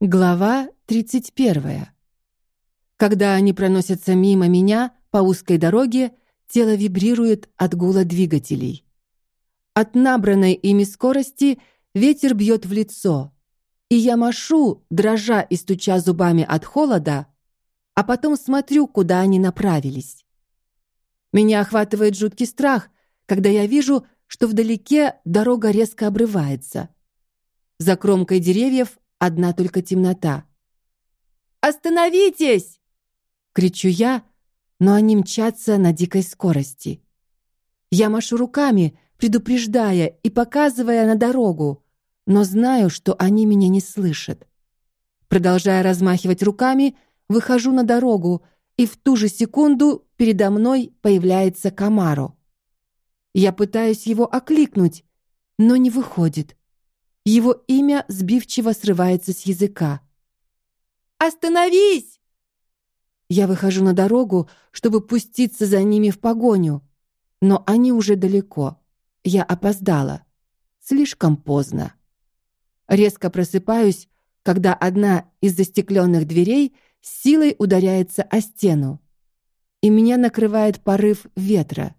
Глава тридцать первая. Когда они проносятся мимо меня по узкой дороге, тело вибрирует от гула двигателей. От набранной ими скорости ветер бьет в лицо, и я машу, дрожа и стуча зубами от холода, а потом смотрю, куда они направились. Меня охватывает жуткий страх, когда я вижу, что вдалеке дорога резко обрывается. За кромкой деревьев одна только темнота. Остановитесь! кричу я, но они мчатся на дикой скорости. Я машу руками, предупреждая и показывая на дорогу, но знаю, что они меня не слышат. Продолжая размахивать руками, выхожу на дорогу, и в ту же секунду передо мной появляется Камаро. Я пытаюсь его окликнуть, но не выходит. Его имя сбивчиво срывается с языка. Остановись! Я выхожу на дорогу, чтобы пуститься за ними в погоню, но они уже далеко. Я опоздала. Слишком поздно. Резко просыпаюсь, когда одна из застекленных дверей силой ударяется о стену, и меня накрывает порыв ветра.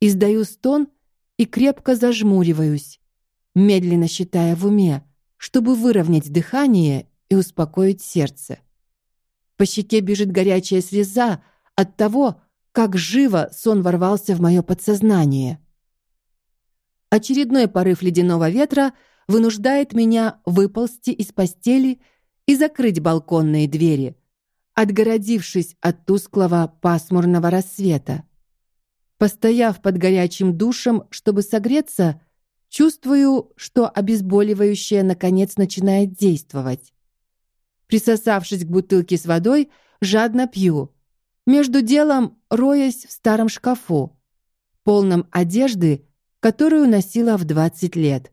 Издаю стон и крепко зажмуриваюсь, медленно считая в уме, чтобы выровнять дыхание и успокоить сердце. По щеке бежит горячая слеза от того, как живо сон ворвался в мое подсознание. Очередной порыв ледяного ветра вынуждает меня выползти из постели и закрыть балконные двери, отгородившись от тусклого пасмурного рассвета. Постояв под горячим душем, чтобы согреться, Чувствую, что обезболивающее наконец начинает действовать. Присосавшись к бутылке с водой, жадно пью. Между делом роясь в старом шкафу, полном одежды, которую носила в 20 лет.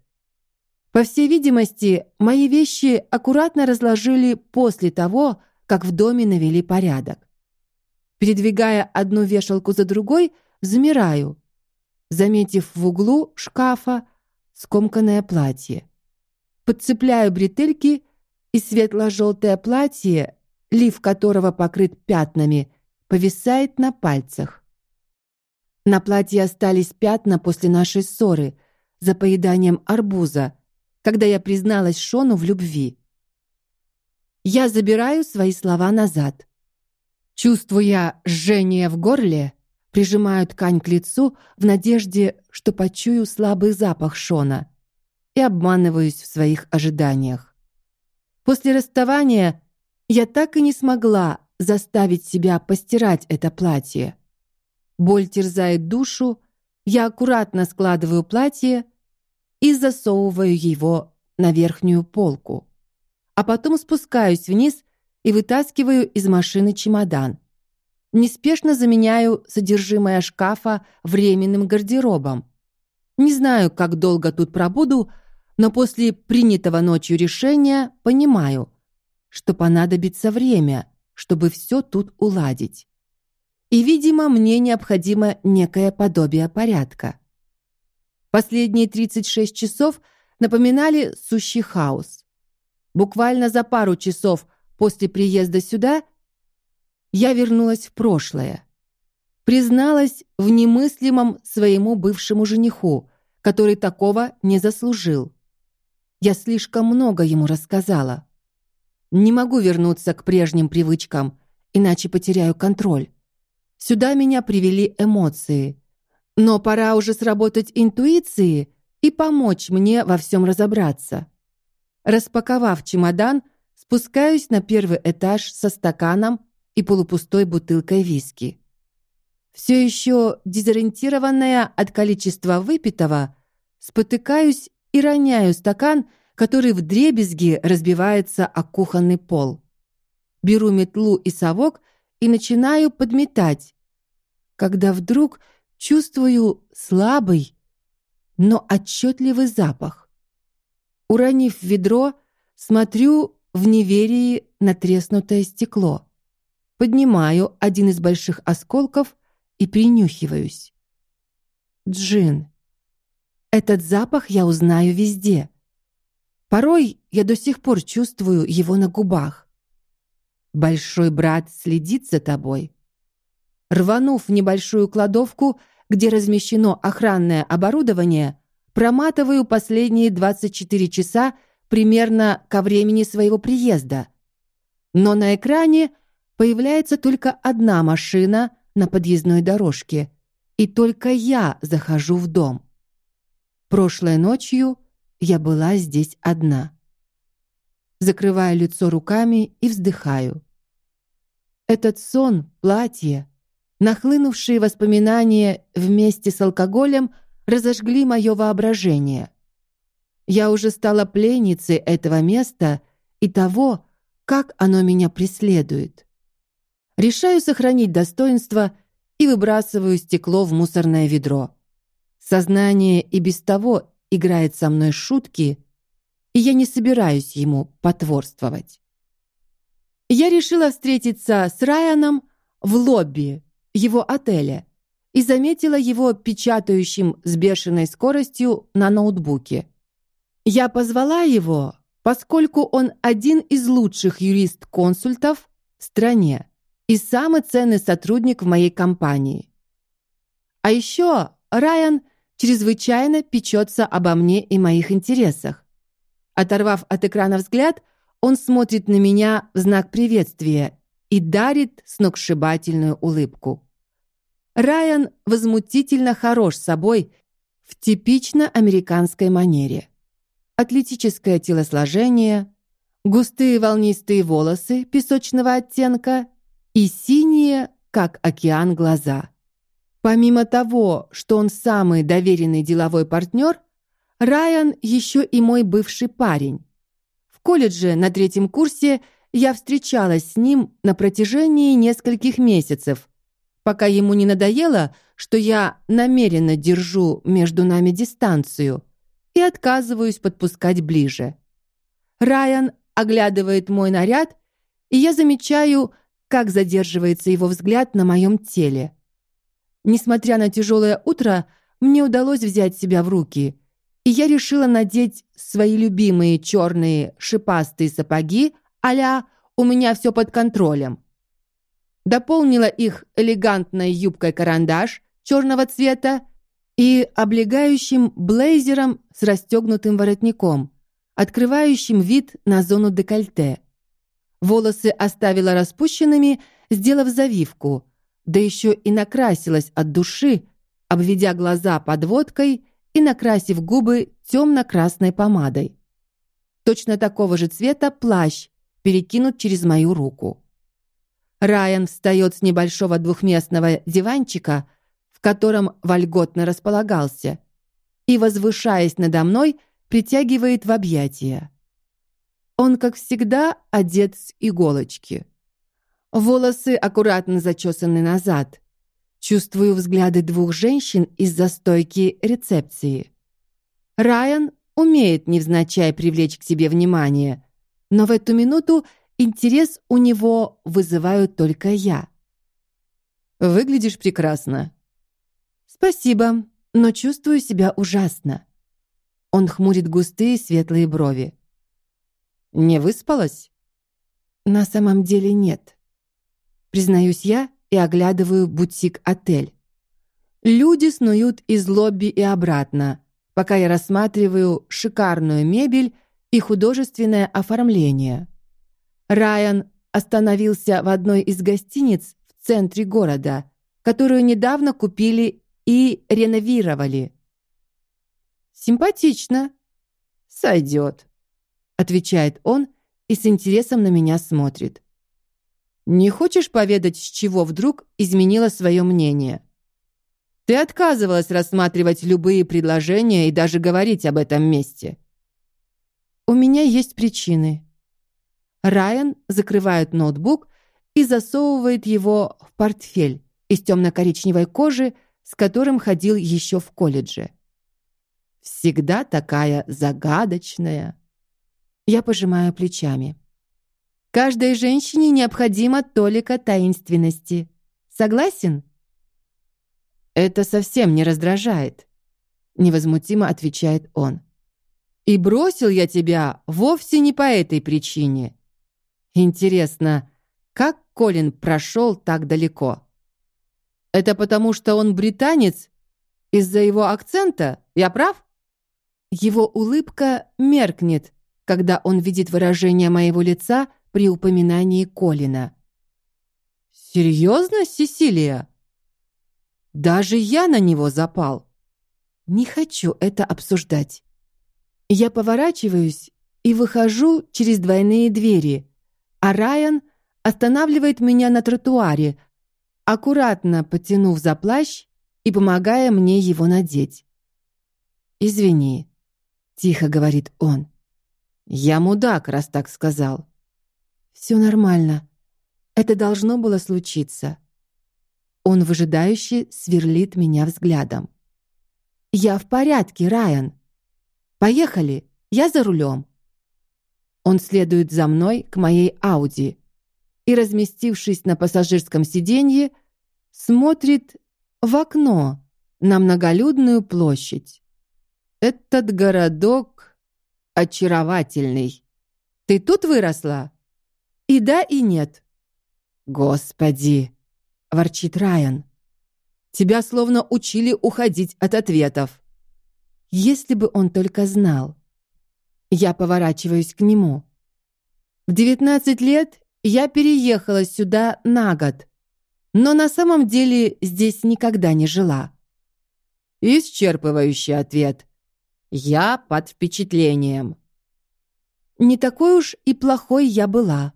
По всей видимости, мои вещи аккуратно разложили после того, как в доме навели порядок. Передвигая одну вешалку за другой, замираю, заметив в углу шкафа скомканное платье. Подцепляю бретельки, и светло-желтое платье, лиф которого покрыт пятнами, повисает на пальцах. На платье остались пятна после нашей ссоры за поеданием арбуза, когда я призналась Шону в любви. Я забираю свои слова назад. Чувствуя жжение в горле, прижимаю ткань к лицу в надежде, что почую слабый запах Шона, и обманываюсь в своих ожиданиях. После расставания я так и не смогла заставить себя постирать это платье. Боль терзает душу, я аккуратно складываю платье и засовываю его на верхнюю полку, а потом спускаюсь вниз и вытаскиваю из машины чемодан неспешно заменяю содержимое шкафа временным гардеробом. Не знаю, как долго тут пробуду, но после принятого ночью решения понимаю, что понадобится время, чтобы все тут уладить. И, видимо, мне необходимо некое подобие порядка. Последние 36 часов напоминали сущий хаос. Буквально за пару часов после приезда сюда я вернулась в прошлое. Призналась в немыслимом своему бывшему жениху, который такого не заслужил. Я слишком много ему рассказала. Не могу вернуться к прежним привычкам, иначе потеряю контроль. Сюда меня привели эмоции, но пора уже сработать интуиции и помочь мне во всем разобраться. Распаковав чемодан, спускаюсь на первый этаж со стаканом и полупустой бутылкой виски. Все еще дезориентированная от количества выпитого, спотыкаюсь и роняю стакан, который в дребезги разбивается о кухонный пол. Беру метлу и совок и начинаю подметать, когда вдруг чувствую слабый, но отчетливый запах. Уронив ведро, смотрю в неверии на треснутое стекло. Поднимаю один из больших осколков и принюхиваюсь. Джин. Этот запах я узнаю везде. Порой я до сих пор чувствую его на губах. Большой брат следит за тобой. Рванув небольшую кладовку, где размещено охранное оборудование, проматываю последние 24 часа примерно ко времени своего приезда. Но на экране появляется только одна машина на подъездной дорожке, и только я захожу в дом. Прошлой ночью я была здесь одна. Закрываю лицо руками и вздыхаю. Этот сон, платье, нахлынувшие воспоминания вместе с алкоголем разожгли мое воображение. Я уже стала пленницей этого места и того, как оно меня преследует. Решаю сохранить достоинство и выбрасываю стекло в мусорное ведро. Сознание и без того играет со мной шутки, и я не собираюсь ему потворствовать. Я решила встретиться с Райаном в лобби его отеля и заметила его печатающим с бешеной скоростью на ноутбуке. Я позвала его, поскольку он один из лучших юрист-консультов в стране и самый ценный сотрудник в моей компании. А еще Райан чрезвычайно печется обо мне и моих интересах. Оторвав от экрана взгляд, он смотрит на меня в знак приветствия и дарит сногсшибательную улыбку. Райан возмутительно хорош собой в типично американской манере. Атлетическое телосложение, густые волнистые волосы песочного оттенка и синие, как океан, глаза. Помимо того, что он самый доверенный деловой партнер, Райан еще и мой бывший парень. В колледже на третьем курсе я встречалась с ним на протяжении нескольких месяцев, пока ему не надоело, что я намеренно держу между нами дистанцию и отказываюсь подпускать ближе. Райан оглядывает мой наряд, и я замечаю, как задерживается его взгляд на моем теле. Несмотря на тяжелое утро, мне удалось взять себя в руки, и я решила надеть свои любимые черные шипастые сапоги а «У меня все под контролем». Дополнила их элегантной юбкой-карандаш черного цвета и облегающим блейзером с расстегнутым воротником, открывающим вид на зону декольте. Волосы оставила распущенными, сделав завивку, да еще и накрасилась от души, обведя глаза подводкой и накрасив губы темно-красной помадой. Точно такого же цвета плащ перекинут через мою руку. Райан встает с небольшого двухместного диванчика, в котором вольготно располагался, и, возвышаясь надо мной, притягивает в объятия. Он, как всегда, одет с иголочки. Волосы аккуратно зачесаны назад. Чувствую взгляды двух женщин из-за стойки рецепции. Райан умеет невзначай привлечь к себе внимание, но в эту минуту интерес у него вызываю только я. Выглядишь прекрасно. Спасибо, но чувствую себя ужасно. Он хмурит густые светлые брови. Не выспалась? На самом деле нет. Признаюсь я и оглядываю бутик-отель. Люди снуют из лобби и обратно, пока я рассматриваю шикарную мебель и художественное оформление. Райан остановился в одной из гостиниц в центре города, которую недавно купили и реновировали. Симпатично. Сойдет, отвечает он и с интересом на меня смотрит. Не хочешь поведать, с чего вдруг изменила свое мнение? Ты отказывалась рассматривать любые предложения и даже говорить об этом месте. У меня есть причины. Райан закрывает ноутбук и засовывает его в портфель из темно-коричневой кожи, с которым ходил еще в колледже. Всегда такая загадочная. Я пожимаю плечами. Каждой женщине необходимо толика таинственности. Согласен? Это совсем не раздражает, невозмутимо отвечает он. И бросил я тебя вовсе не по этой причине. Интересно, как Колин прошел так далеко? Это потому, что он британец? Из-за его акцента? Я прав? Его улыбка меркнет, когда он видит выражение моего лица при упоминании Колина. Серьезно, Сесилия? Даже я на него запал. Не хочу это обсуждать. Я поворачиваюсь и выхожу через двойные двери, а Райан останавливает меня на тротуаре, аккуратно потянув за плащ и помогая мне его надеть. Извини, тихо говорит он. Я мудак, раз так сказал. Все нормально. Это должно было случиться. Он выжидающе сверлит меня взглядом. Я в порядке, Райан. Поехали, я за рулем. Он следует за мной к моей Ауди и, разместившись на пассажирском сиденье, смотрит в окно на многолюдную площадь. Этот городок очаровательный. Ты тут выросла? И да, и нет. Господи, ворчит Райан. Тебя словно учили уходить от ответов. Если бы он только знал. Я поворачиваюсь к нему. В девятнадцать лет я переехала сюда на год, но на самом деле здесь никогда не жила. Исчерпывающий ответ. Я под впечатлением. Не такой уж и плохой я была.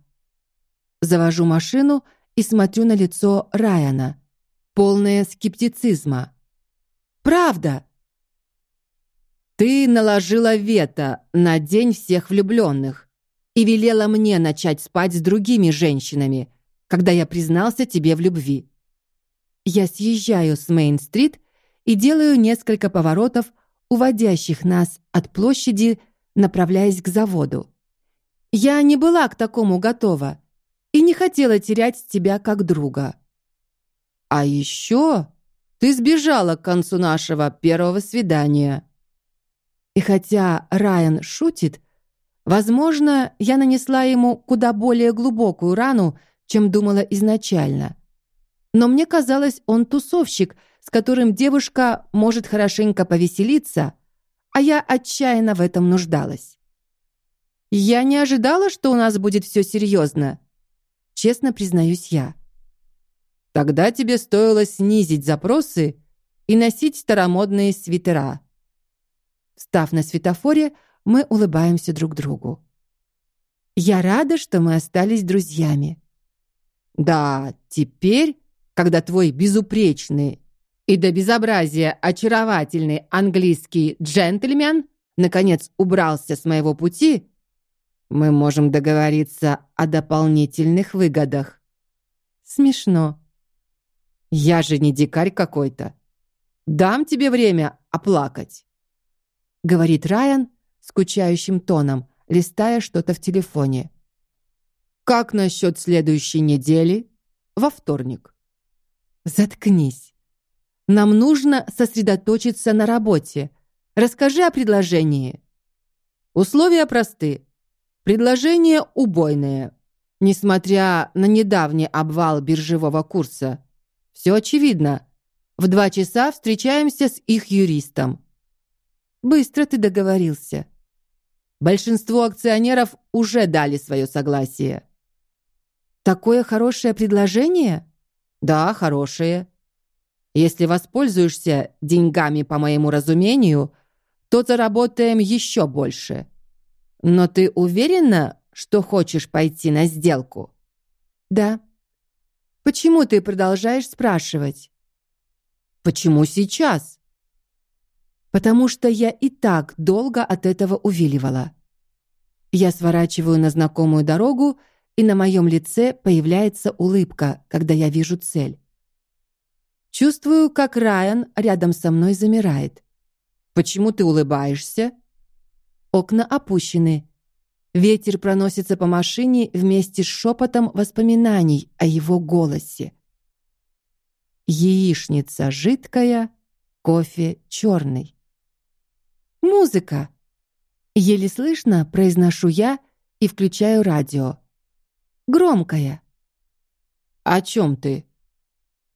Завожу машину и смотрю на лицо Райана, полное скептицизма. Правда. Ты наложила вето на день всех влюбленных и велела мне начать спать с другими женщинами, когда я признался тебе в любви. Я съезжаю с Мейн-стрит и делаю несколько поворотов, уводящих нас от площади, направляясь к заводу. Я не была к такому готова и не хотела терять тебя как друга. А еще ты сбежала к концу нашего первого свидания. И хотя Райан шутит, возможно, я нанесла ему куда более глубокую рану, чем думала изначально. Но мне казалось, он тусовщик, с которым девушка может хорошенько повеселиться, а я отчаянно в этом нуждалась. Я не ожидала, что у нас будет все серьезно. Честно признаюсь я. Тогда тебе стоило снизить запросы и носить старомодные свитера. Став на светофоре, мы улыбаемся друг другу. Я рада, что мы остались друзьями. Да, теперь, когда твой безупречный и до безобразия очаровательный английский джентльмен наконец убрался с моего пути, мы можем договориться о дополнительных выгодах. Смешно. Я же не дикарь какой-то. Дам тебе время оплакать, говорит Райан скучающим тоном, листая что-то в телефоне. Как насчет следующей недели? Во вторник. Заткнись. Нам нужно сосредоточиться на работе. Расскажи о предложении. Условия просты. Предложение убойное. Несмотря на недавний обвал биржевого курса, все очевидно. В два часа встречаемся с их юристом. Быстро ты договорился. Большинство акционеров уже дали свое согласие. Такое хорошее предложение? Да, хорошее. Если воспользуешься деньгами по моему разумению, то заработаем еще больше. Но ты уверена, что хочешь пойти на сделку? Да. Почему ты продолжаешь спрашивать? Почему сейчас? Потому что я и так долго от этого увиливала. Я сворачиваю на знакомую дорогу и на моем лице появляется улыбка, когда я вижу цель. Чувствую, как Райан рядом со мной замирает. Почему ты улыбаешься? Окна опущены. Ветер проносится по машине вместе с шепотом воспоминаний о его голосе. Яичница жидкая, кофе черный. Музыка. Еле слышно произношу я и включаю радио. Громкое. О чем ты?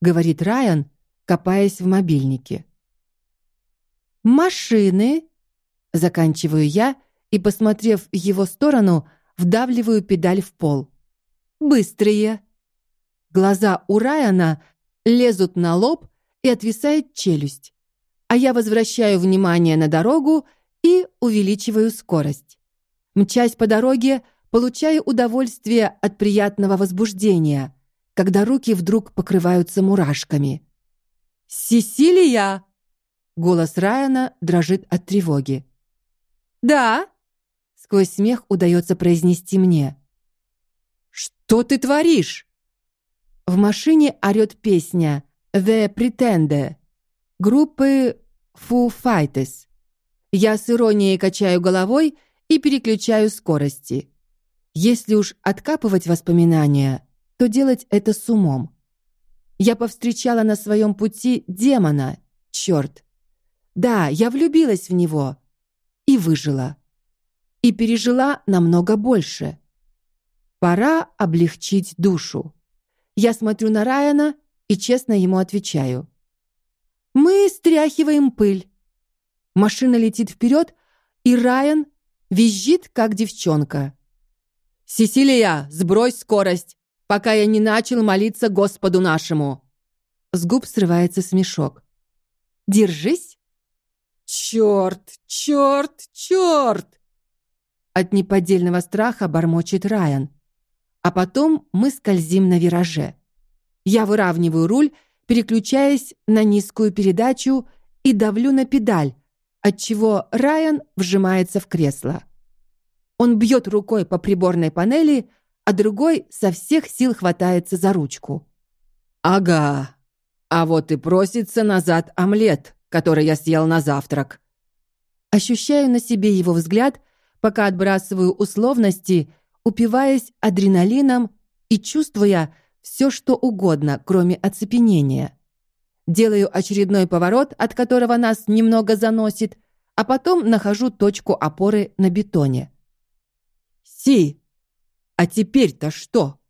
Говорит Райан, копаясь в мобильнике. Машины. Заканчиваю я и, посмотрев в его сторону, вдавливаю педаль в пол. Быстрые. Глаза у Райана лезут на лоб и отвисает челюсть, а я возвращаю внимание на дорогу и увеличиваю скорость. Мчась по дороге, получаю удовольствие от приятного возбуждения, когда руки вдруг покрываются мурашками. Сесилия! Голос Райана дрожит от тревоги. Да. Сквозь смех удается произнести мне. Что ты творишь? В машине орет песня The Pretender группы Foo Fighters. Я с иронией качаю головой и переключаю скорости. Если уж откапывать воспоминания, то делать это с умом. Я повстречала на своем пути демона, черт. Да, я влюбилась в него и выжила. И пережила намного больше. Пора облегчить душу. Я смотрю на Райана и честно ему отвечаю: мы стряхиваем пыль. Машина летит вперед, и Райан визжит, как девчонка. Сесилия, сбрось скорость, пока я не начал молиться Господу нашему. С губ срывается смешок. Держись. Черт, черт, черт! От неподдельного страха бормочет Райан. А потом мы скользим на вираже. Я выравниваю руль, переключаясь на низкую передачу и давлю на педаль, отчего Райан вжимается в кресло. Он бьет рукой по приборной панели, а другой со всех сил хватается за ручку. Ага, а вот и просится назад омлет, который я съел на завтрак. Ощущаю на себе его взгляд, пока отбрасываю условности, упиваясь адреналином и чувствуя все, что угодно, кроме оцепенения. Делаю очередной поворот, от которого нас немного заносит, а потом нахожу точку опоры на бетоне. Си, а теперь-то что?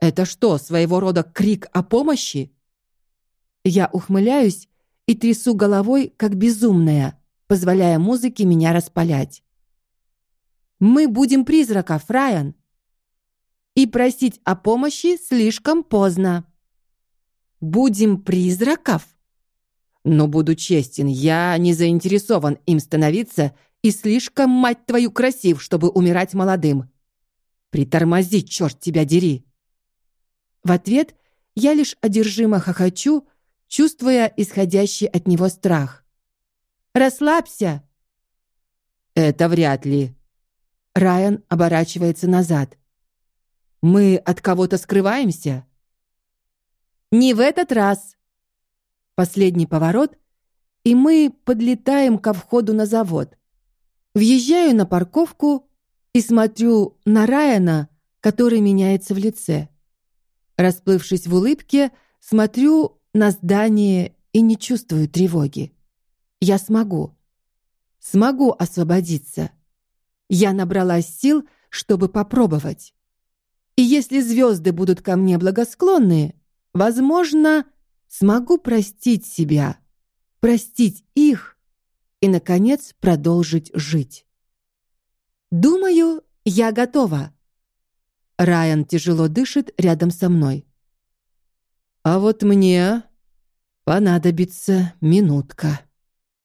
Это что, своего рода крик о помощи? Я ухмыляюсь и трясу головой, как безумная, позволяя музыке меня распалять. Мы будем призраков, Райан. И просить о помощи слишком поздно. Будем призраков? Но буду честен, я не заинтересован им становиться и слишком мать твою красив, чтобы умирать молодым. Притормози, черт тебя дери. В ответ я лишь одержимо хохочу, чувствуя исходящий от него страх. Расслабься. Это вряд ли. Райан оборачивается назад. Мы от кого-то скрываемся? Не в этот раз. Последний поворот, и мы подлетаем ко входу на завод. Въезжаю на парковку и смотрю на Райана, который меняется в лице. Расплывшись в улыбке, смотрю на здание и не чувствую тревоги. Я смогу. Смогу освободиться. Я набралась сил, чтобы попробовать. И если звезды будут ко мне благосклонны, возможно, смогу простить себя, простить их и наконец продолжить жить. Думаю, я готова. Райан тяжело дышит рядом со мной. А вот мне понадобится минутка.